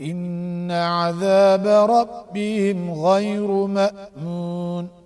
إن عذاب ربهم غير مأمون